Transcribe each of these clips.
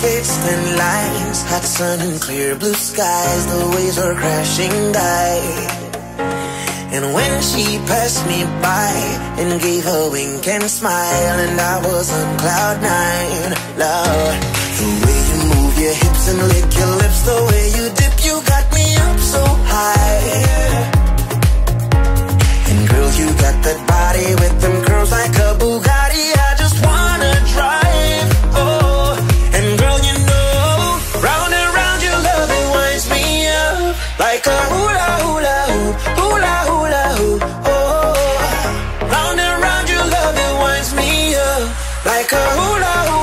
complicates thin lines. Hot sun and clear blue skies, the waves are crashing by. And when she passed me by and gave a wink and smile, and I was on cloud nine, love. The way you move your hips and lick like a hula hula hoop, hula hula hoop. Oh, oh, oh, round and round your love it winds me up. Like a hula hoop,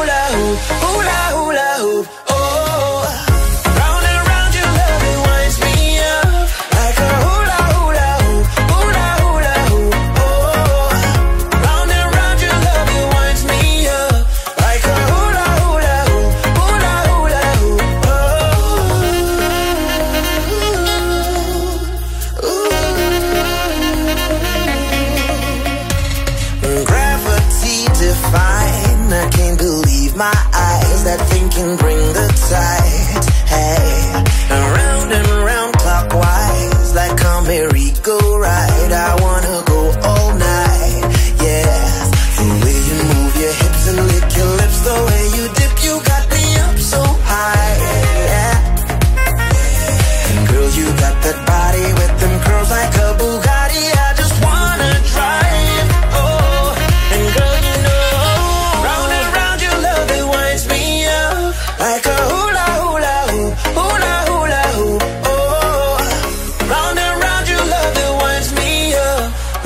my eyes that think can bring the tide. Hey.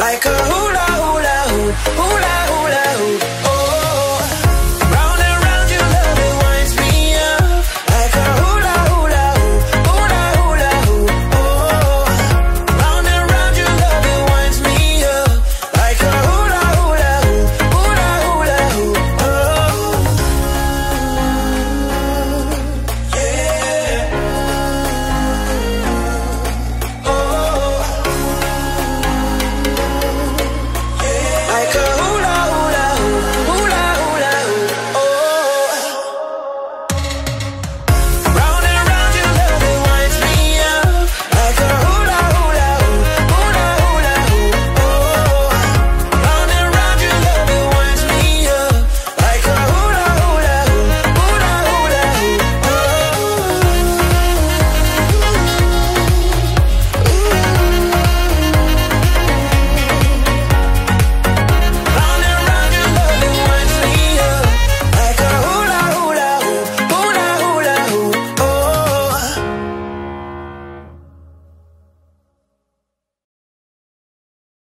like a hula hula hoop, hula.